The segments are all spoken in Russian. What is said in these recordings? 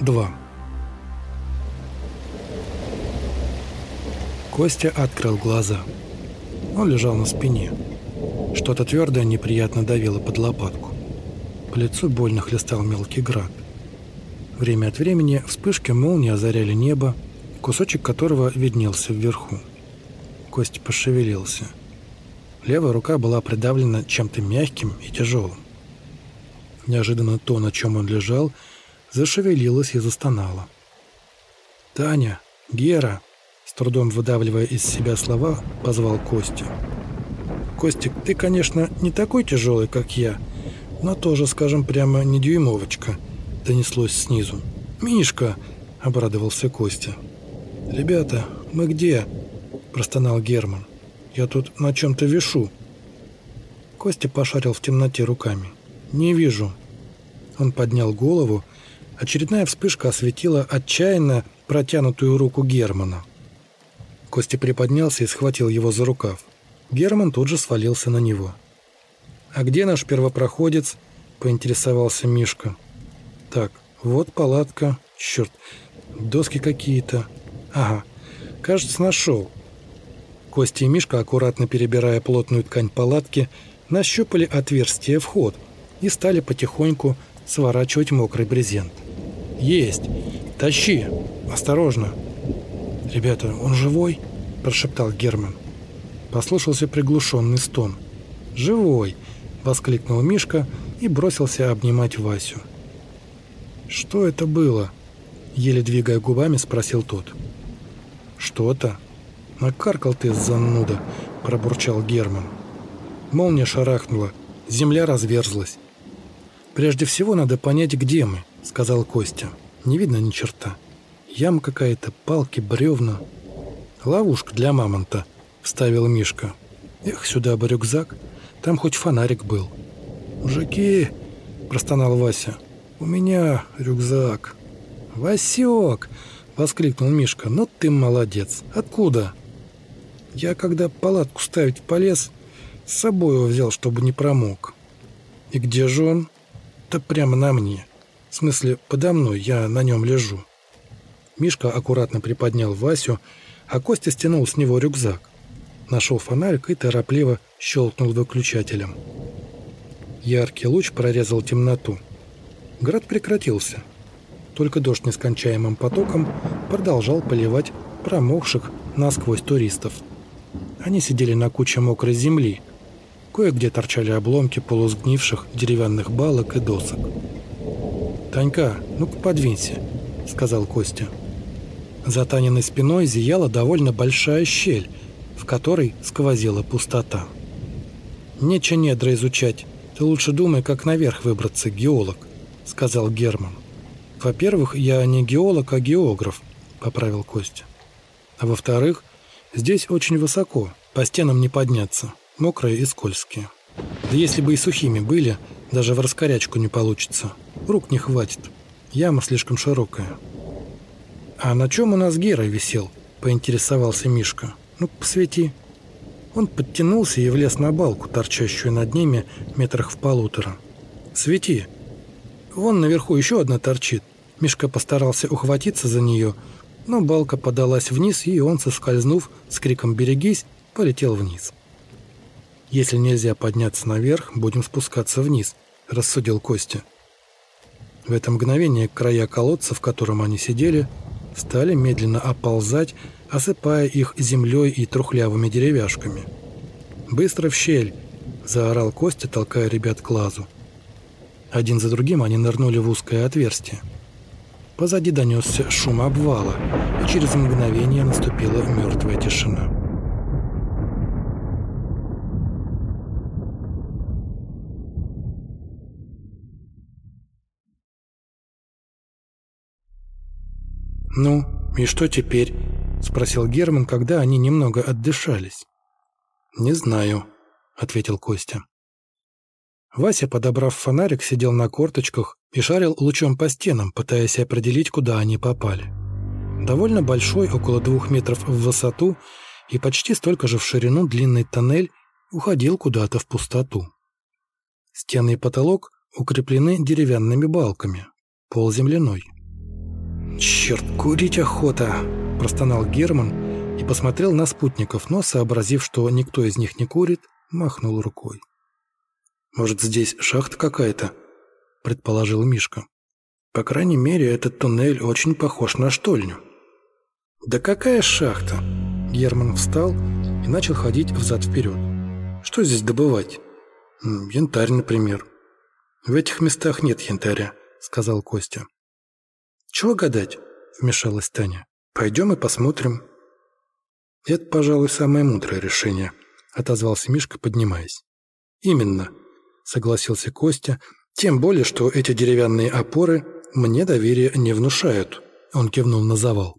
2 Костя открыл глаза. Он лежал на спине. Что-то твердое неприятно давило под лопатку. По лицу больно хлестал мелкий град. Время от времени вспышки молнии озаряли небо, кусочек которого виднелся вверху. Костя пошевелился. Левая рука была придавлена чем-то мягким и тяжелым. Неожиданно то, на чем он лежал, зашевелилось и застонало. «Таня! Гера!» С трудом выдавливая из себя слова, позвал Костю. «Костик, ты, конечно, не такой тяжелый, как я, но тоже, скажем прямо, не дюймовочка», — донеслось снизу. «Мишка!» — обрадовался Костя. «Ребята, мы где?» — простонал Герман. «Я тут на чем-то вешу». Костя пошарил в темноте руками. «Не вижу». Он поднял голову. Очередная вспышка осветила отчаянно протянутую руку Германа. Костя приподнялся и схватил его за рукав. Герман тут же свалился на него. «А где наш первопроходец?» – поинтересовался Мишка. «Так, вот палатка. Черт, доски какие-то. Ага, кажется, нашел». Костя и Мишка, аккуратно перебирая плотную ткань палатки, нащупали отверстие вход и стали потихоньку сворачивать мокрый брезент. «Есть! Тащи! Осторожно!» «Ребята, он живой?» – прошептал Герман. Послышался приглушенный стон. «Живой!» – воскликнул Мишка и бросился обнимать Васю. «Что это было?» – еле двигая губами, спросил тот. «Что-то?» «Накаркал ты, зануда!» – пробурчал Герман. Молния шарахнула, земля разверзлась. «Прежде всего надо понять, где мы», – сказал Костя. «Не видно ни черта». Яма какая-то, палки, бревна. Ловушка для мамонта, вставил Мишка. Эх, сюда бы рюкзак. Там хоть фонарик был. Мужики, простонал Вася. У меня рюкзак. Васек! воскликнул Мишка. Ну ты молодец. Откуда? Я когда палатку ставить полез, с собой его взял, чтобы не промок. И где же он? Да прямо на мне. В смысле, подо мной, я на нем лежу. Мишка аккуратно приподнял Васю, а Костя стянул с него рюкзак. Нашел фонарик и торопливо щелкнул выключателем. Яркий луч прорезал темноту. Град прекратился. Только дождь нескончаемым потоком продолжал поливать промокших насквозь туристов. Они сидели на куче мокрой земли. Кое-где торчали обломки полусгнивших деревянных балок и досок. «Танька, ну-ка подвинься», — сказал Костя. За Таниной спиной зияла довольно большая щель, в которой сквозила пустота. «Нече недра изучать. Ты лучше думай, как наверх выбраться, геолог», — сказал Герман. «Во-первых, я не геолог, а географ», — поправил Костя. «А во-вторых, здесь очень высоко, по стенам не подняться, мокрые и скользкие. Да если бы и сухими были, даже в раскорячку не получится. Рук не хватит. Яма слишком широкая». «А на чем у нас Гера висел?» – поинтересовался Мишка. «Ну, посвети». Он подтянулся и влез на балку, торчащую над ними метрах в полутора. «Свети!» «Вон наверху еще одна торчит». Мишка постарался ухватиться за нее, но балка подалась вниз, и он, соскользнув с криком «Берегись!», полетел вниз. «Если нельзя подняться наверх, будем спускаться вниз», – рассудил Костя. В это мгновение края колодца, в котором они сидели, стали медленно оползать, осыпая их землей и трухлявыми деревяшками. «Быстро в щель!» – заорал Костя, толкая ребят к лазу. Один за другим они нырнули в узкое отверстие. Позади донесся шум обвала, и через мгновение наступила мертвая тишина. «Ну, и что теперь?» – спросил Герман, когда они немного отдышались. «Не знаю», – ответил Костя. Вася, подобрав фонарик, сидел на корточках и шарил лучом по стенам, пытаясь определить, куда они попали. Довольно большой, около двух метров в высоту и почти столько же в ширину длинный тоннель уходил куда-то в пустоту. Стены и потолок укреплены деревянными балками, пол земляной. «Черт, курить охота!» – простонал Герман и посмотрел на спутников, но, сообразив, что никто из них не курит, махнул рукой. «Может, здесь шахта какая-то?» – предположил Мишка. «По крайней мере, этот туннель очень похож на штольню». «Да какая шахта?» Герман встал и начал ходить взад-вперед. «Что здесь добывать?» «Янтарь, например». «В этих местах нет янтаря», — сказал Костя. «Чего гадать?» — вмешалась Таня. «Пойдем и посмотрим». «Это, пожалуй, самое мудрое решение», — отозвался Мишка, поднимаясь. «Именно», — согласился Костя, «тем более, что эти деревянные опоры мне доверия не внушают», — он кивнул на завал.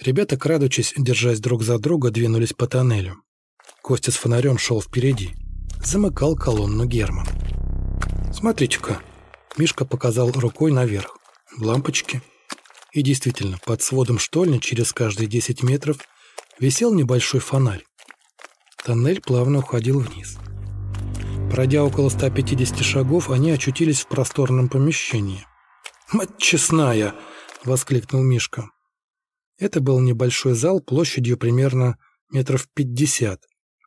Ребята, крадучись, держась друг за друга, двинулись по тоннелю. Костя с фонарем шел впереди. Замыкал колонну Герман. «Смотрите-ка!» Мишка показал рукой наверх. «Лампочки». И действительно, под сводом штольни через каждые 10 метров висел небольшой фонарь. Тоннель плавно уходил вниз. Пройдя около 150 шагов, они очутились в просторном помещении. «Мать честная!» — воскликнул Мишка. Это был небольшой зал площадью примерно метров пятьдесят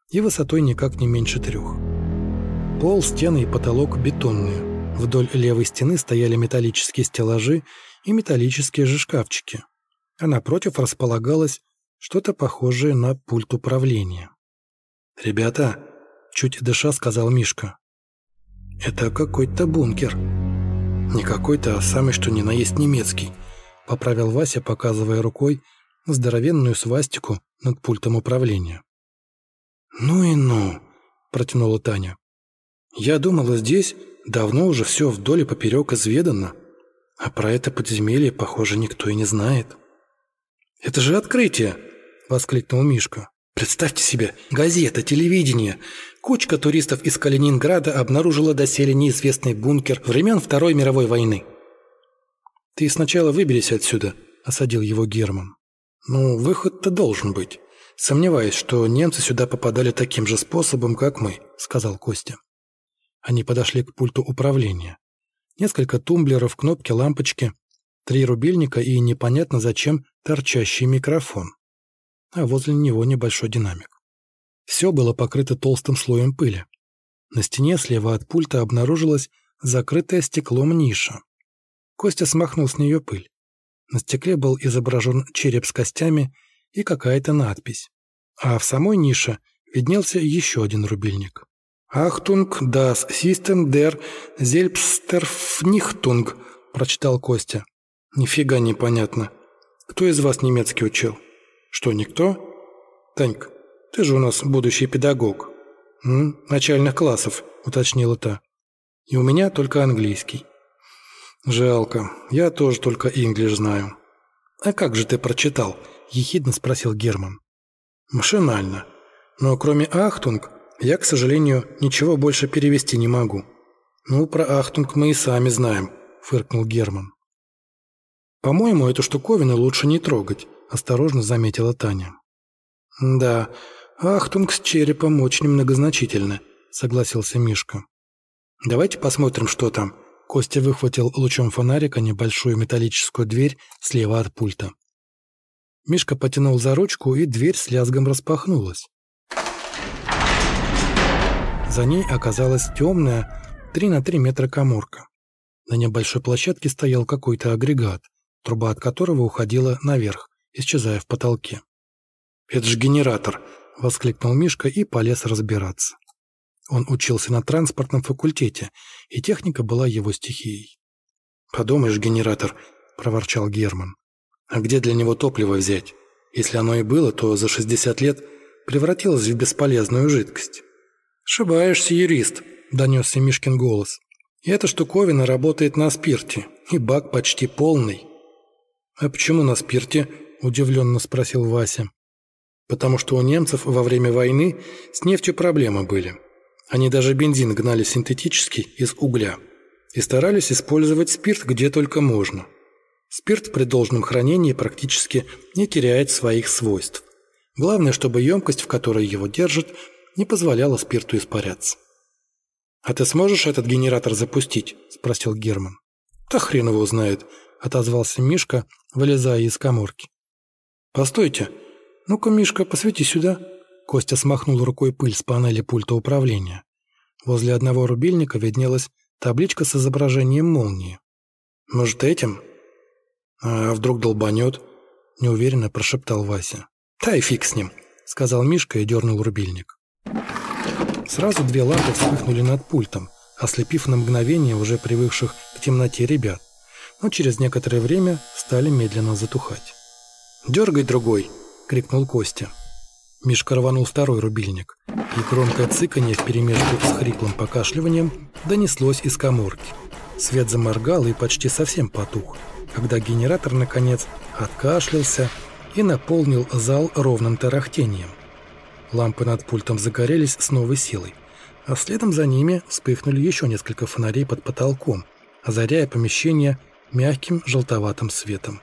и высотой никак не меньше трех. Пол, стены и потолок бетонные. Вдоль левой стены стояли металлические стеллажи и металлические же шкафчики. А напротив располагалось что-то похожее на пульт управления. «Ребята», — чуть дыша сказал Мишка, — «это какой-то бункер. Не какой-то, а самый что ни на есть немецкий поправил Вася, показывая рукой здоровенную свастику над пультом управления. «Ну и ну!» – протянула Таня. «Я думала, здесь давно уже все вдоль и поперек изведано, а про это подземелье, похоже, никто и не знает». «Это же открытие!» – воскликнул Мишка. «Представьте себе, газета, телевидение. Кучка туристов из Калининграда обнаружила доселе неизвестный бункер времен Второй мировой войны. «Ты сначала выберись отсюда», — осадил его Герман. «Ну, выход-то должен быть. Сомневаюсь, что немцы сюда попадали таким же способом, как мы», — сказал Костя. Они подошли к пульту управления. Несколько тумблеров, кнопки, лампочки, три рубильника и непонятно зачем торчащий микрофон. А возле него небольшой динамик. Все было покрыто толстым слоем пыли. На стене слева от пульта обнаружилась закрытая стеклом ниша. Костя смахнул с нее пыль. На стекле был изображен череп с костями и какая-то надпись. А в самой нише виднелся еще один рубильник. «Achtung das System der Selbstvernichtung», – прочитал Костя. «Нифига непонятно. Кто из вас немецкий учил?» «Что, никто?» «Танька, ты же у нас будущий педагог». «М? «Начальных классов», – уточнила та. «И у меня только английский». «Жалко. Я тоже только English знаю». «А как же ты прочитал?» – ехидно спросил Герман. «Машинально. Но кроме «Achtung» я, к сожалению, ничего больше перевести не могу». «Ну, про «Achtung» мы и сами знаем», – фыркнул Герман. «По-моему, эту штуковину лучше не трогать», – осторожно заметила Таня. «Да, «Achtung» с черепом очень многозначительно», – согласился Мишка. «Давайте посмотрим, что там», Костя выхватил лучом фонарика небольшую металлическую дверь слева от пульта. Мишка потянул за ручку, и дверь с лязгом распахнулась. За ней оказалась темная 3 на 3 метра коморка. На небольшой площадке стоял какой-то агрегат, труба от которого уходила наверх, исчезая в потолке. «Это же генератор!» — воскликнул Мишка и полез разбираться. Он учился на транспортном факультете, и техника была его стихией. «Подумаешь, генератор», – проворчал Герман. «А где для него топливо взять? Если оно и было, то за 60 лет превратилось в бесполезную жидкость». «Ошибаешься, юрист», – донесся Мишкин голос. «Эта штуковина работает на спирте, и бак почти полный». «А почему на спирте?» – удивленно спросил Вася. «Потому что у немцев во время войны с нефтью проблемы были». Они даже бензин гнали синтетический из угля и старались использовать спирт где только можно. Спирт при должном хранении практически не теряет своих свойств. Главное, чтобы емкость, в которой его держат, не позволяла спирту испаряться. «А ты сможешь этот генератор запустить?» – спросил Герман. «Да хрен его знает», – отозвался Мишка, вылезая из коморки. «Постойте! Ну-ка, Мишка, посвети сюда!» Костя смахнул рукой пыль с панели пульта управления. Возле одного рубильника виднелась табличка с изображением молнии. «Может, этим?» «А вдруг долбанет?» – неуверенно прошептал Вася. «Да фиг с ним!» – сказал Мишка и дернул рубильник. Сразу две лампы вспыхнули над пультом, ослепив на мгновение уже привыкших к темноте ребят, но через некоторое время стали медленно затухать. «Дергай другой!» – крикнул Костя. Мишка рванул второй рубильник, и громкое цыканье вперемешку с хриплым покашливанием донеслось из коморки. Свет заморгал и почти совсем потух, когда генератор, наконец, откашлялся и наполнил зал ровным тарахтением. Лампы над пультом загорелись с новой силой, а следом за ними вспыхнули еще несколько фонарей под потолком, озаряя помещение мягким желтоватым светом.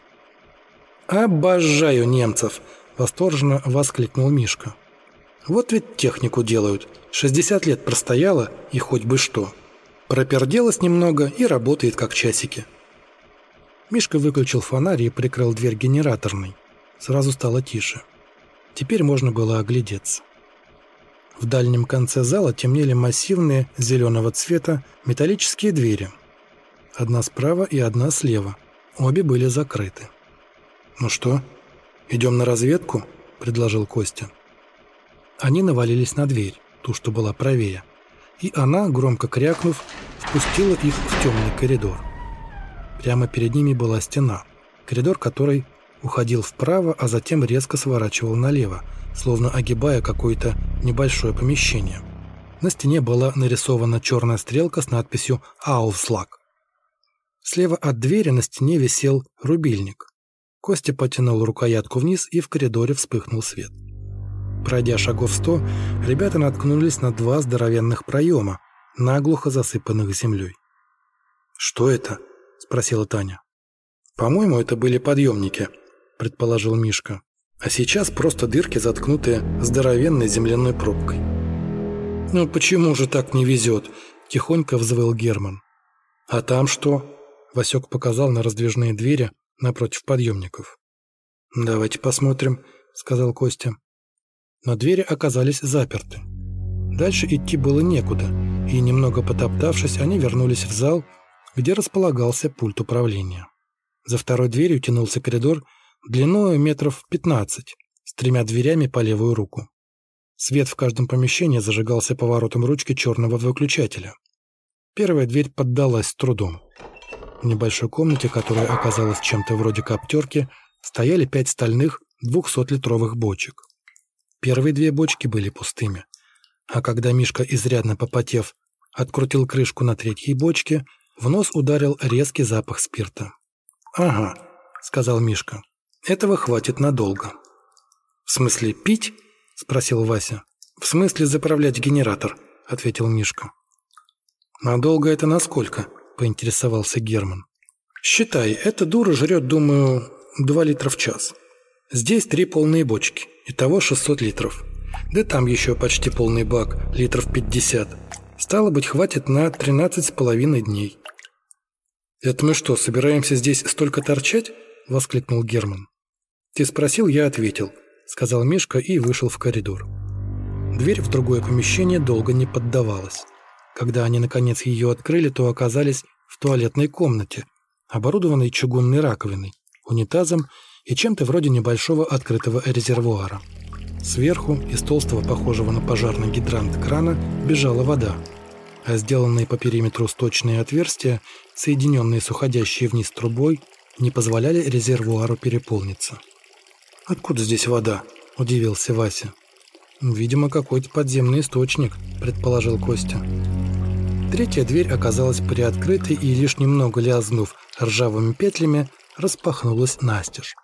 «Обожаю немцев!» – восторженно воскликнул Мишка. «Вот ведь технику делают. 60 лет простояла, и хоть бы что. Проперделась немного и работает как часики». Мишка выключил фонарь и прикрыл дверь генераторной. Сразу стало тише. Теперь можно было оглядеться. В дальнем конце зала темнели массивные зеленого цвета металлические двери. Одна справа и одна слева. Обе были закрыты. «Ну что, идем на разведку?» – предложил Костя. Они навалились на дверь, ту, что была правее, и она, громко крякнув, впустила их в темный коридор. Прямо перед ними была стена, коридор которой уходил вправо, а затем резко сворачивал налево, словно огибая какое-то небольшое помещение. На стене была нарисована черная стрелка с надписью «Ауфслаг». Слева от двери на стене висел рубильник. Костя потянул рукоятку вниз, и в коридоре вспыхнул свет. Пройдя шагов сто, ребята наткнулись на два здоровенных проема, наглухо засыпанных землей. «Что это?» – спросила Таня. «По-моему, это были подъемники», – предположил Мишка. «А сейчас просто дырки, заткнутые здоровенной земляной пробкой». «Ну почему же так не везет?» – тихонько взвыл Герман. «А там что?» – Васек показал на раздвижные двери напротив подъемников. «Давайте посмотрим», – сказал Костя. Но двери оказались заперты. Дальше идти было некуда, и, немного потоптавшись, они вернулись в зал, где располагался пульт управления. За второй дверью тянулся коридор длиной метров 15, с тремя дверями по левую руку. Свет в каждом помещении зажигался поворотом ручки черного выключателя. Первая дверь поддалась с трудом. В небольшой комнате, которая оказалась чем-то вроде коптерки, стояли пять стальных 200-литровых бочек. Первые две бочки были пустыми. А когда Мишка, изрядно попотев, открутил крышку на третьей бочке, в нос ударил резкий запах спирта. «Ага», — сказал Мишка, — «этого хватит надолго». «В смысле пить?» — спросил Вася. «В смысле заправлять генератор», — ответил Мишка. «Надолго это насколько?» поинтересовался Герман. «Считай, эта дура жрет, думаю, 2 литра в час. Здесь три полные бочки, итого 600 литров. Да там еще почти полный бак, литров 50. Стало быть, хватит на 13 с половиной дней». «Это мы что, собираемся здесь столько торчать?» – воскликнул Герман. «Ты спросил, я ответил», – сказал Мишка и вышел в коридор. Дверь в другое помещение долго не поддавалась. Когда они наконец ее открыли, то оказались в туалетной комнате, оборудованной чугунной раковиной, унитазом и чем-то вроде небольшого открытого резервуара. Сверху из толстого, похожего на пожарный гидрант крана, бежала вода, а сделанные по периметру сточные отверстия, соединенные с уходящей вниз трубой, не позволяли резервуару переполниться. «Откуда здесь вода?» – удивился Вася. «Видимо, какой-то подземный источник», – предположил Костя. Третья дверь оказалась приоткрытой и, лишь немного лязнув ржавыми петлями, распахнулась настежь.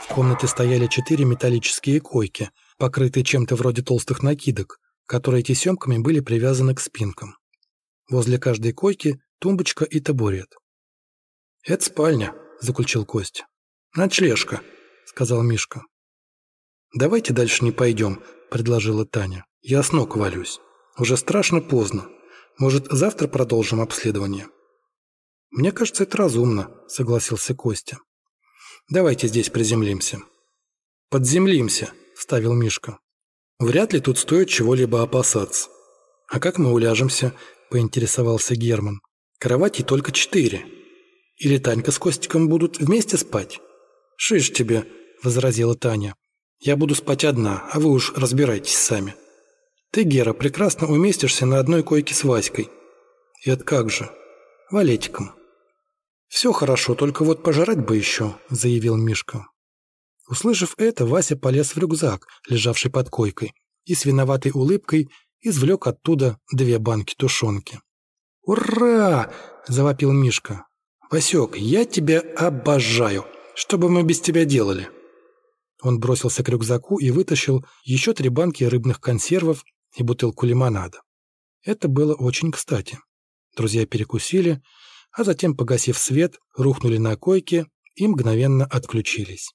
В комнате стояли четыре металлические койки, покрытые чем-то вроде толстых накидок, которые тесемками были привязаны к спинкам. Возле каждой койки тумбочка и табурет. «Это спальня», — заключил Кость. «Ночлежка», — сказал Мишка. «Давайте дальше не пойдем», — предложила Таня. «Я с ног валюсь. Уже страшно поздно. Может, завтра продолжим обследование?» «Мне кажется, это разумно», — согласился Костя. «Давайте здесь приземлимся». «Подземлимся», — ставил Мишка. «Вряд ли тут стоит чего-либо опасаться». «А как мы уляжемся?» — поинтересовался Герман. «Кроватей только четыре. Или Танька с Костиком будут вместе спать?» «Шиш тебе», — возразила Таня. «Я буду спать одна, а вы уж разбирайтесь сами. Ты, Гера, прекрасно уместишься на одной койке с Васькой. И это как же? Валетиком». «Все хорошо, только вот пожрать бы еще», — заявил Мишка. Услышав это, Вася полез в рюкзак, лежавший под койкой, и с виноватой улыбкой извлек оттуда две банки тушенки. «Ура!» – завопил Мишка. «Васек, я тебя обожаю! Что бы мы без тебя делали?» Он бросился к рюкзаку и вытащил еще три банки рыбных консервов и бутылку лимонада. Это было очень кстати. Друзья перекусили, а затем, погасив свет, рухнули на койке и мгновенно отключились.